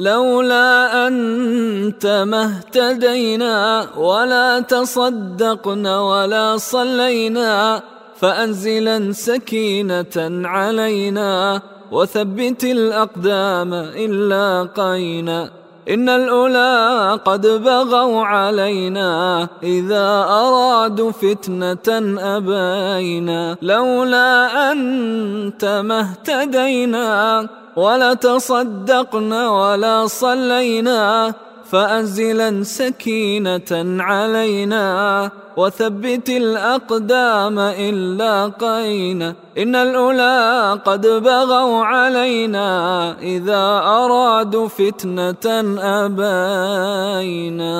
لولا أنت ما اهتدينا ولا تصدقنا ولا صلينا فأنزلا سكينة علينا وثبت الأقدام إن لاقينا إن الأولى قد بغوا علينا إذا أرادوا فتنة أبينا لولا أنت ما اهتدينا ولا تصدقنا ولا صلينا فأنزلا سكينة علينا. وثبت الأقدام إن لاقينا إن الأولى قد بغوا علينا إذا أرادوا فتنة أبينا.